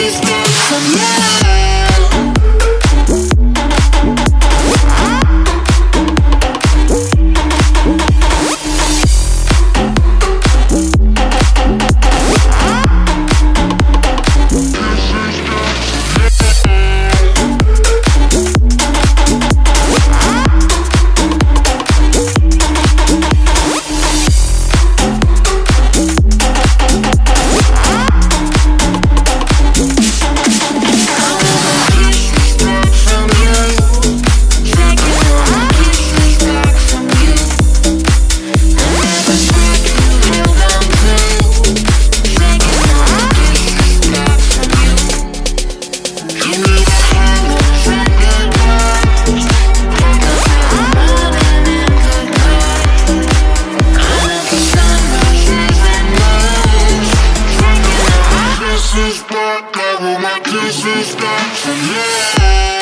these days, I'm. when I disrespect you, yeah.